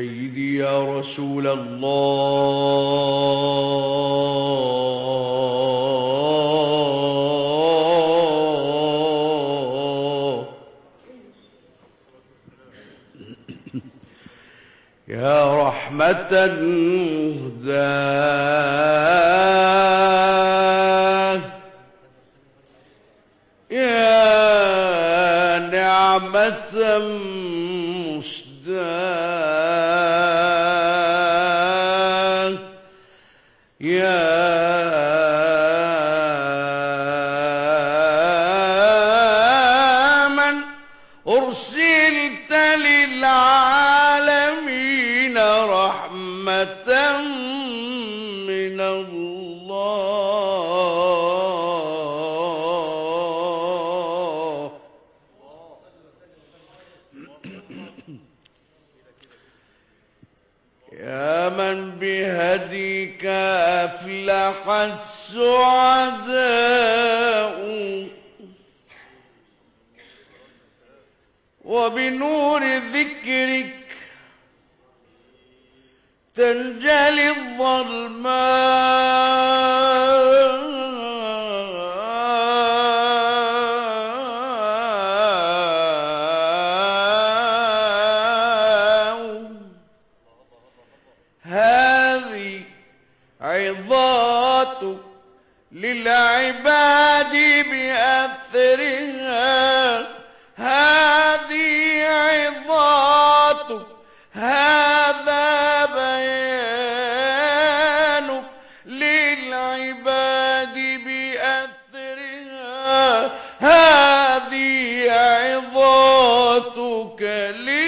سيدي يا رسول الله. يا رحمة مهداة يا نعمة مسداة. يا من أرسلت للعالمين رحمة من الله. أفلح السعداء. وبنور ذكرك تنجلي الظلماء للعباد بأثرها هذه عظات هذا بيان للعباد بأثرها هذه عظاتك للقلوب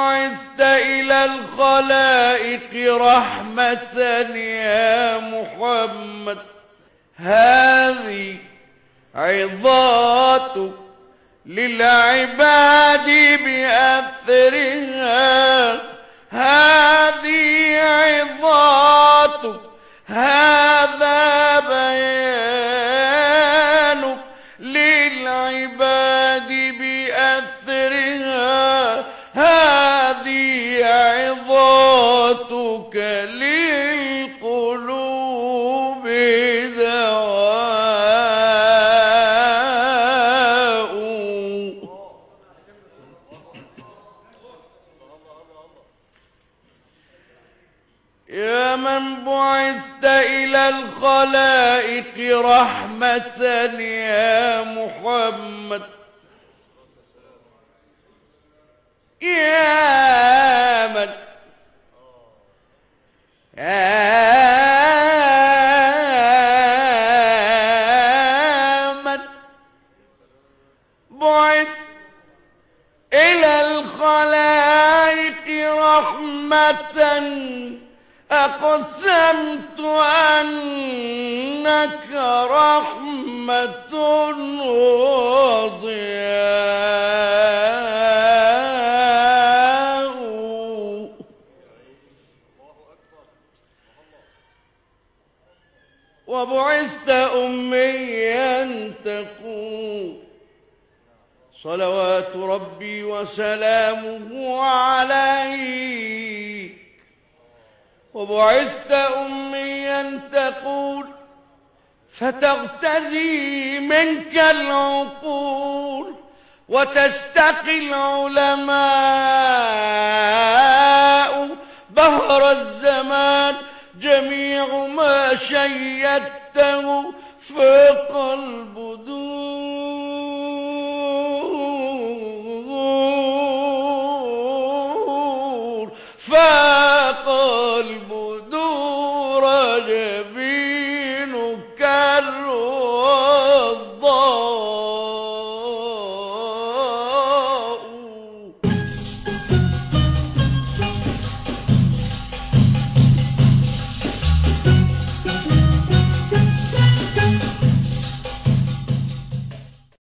بعثت إلى الخلائق رحمة يا محمد. هذه عظات للعباد بأثرها. هذه عظات. هذا عظاتك للقلوب دواء. يا من بعثت إلى الخلائق رحمة يا محمد. يا من من بعث إلى الخلائق رحمة. أقسمت أنك رحمة وضياء وبعثت أميا تقول صلوات ربي وسلامه عليك. وبعثت أميا تقول فتغتزي منك العقول وتستقي العلماء.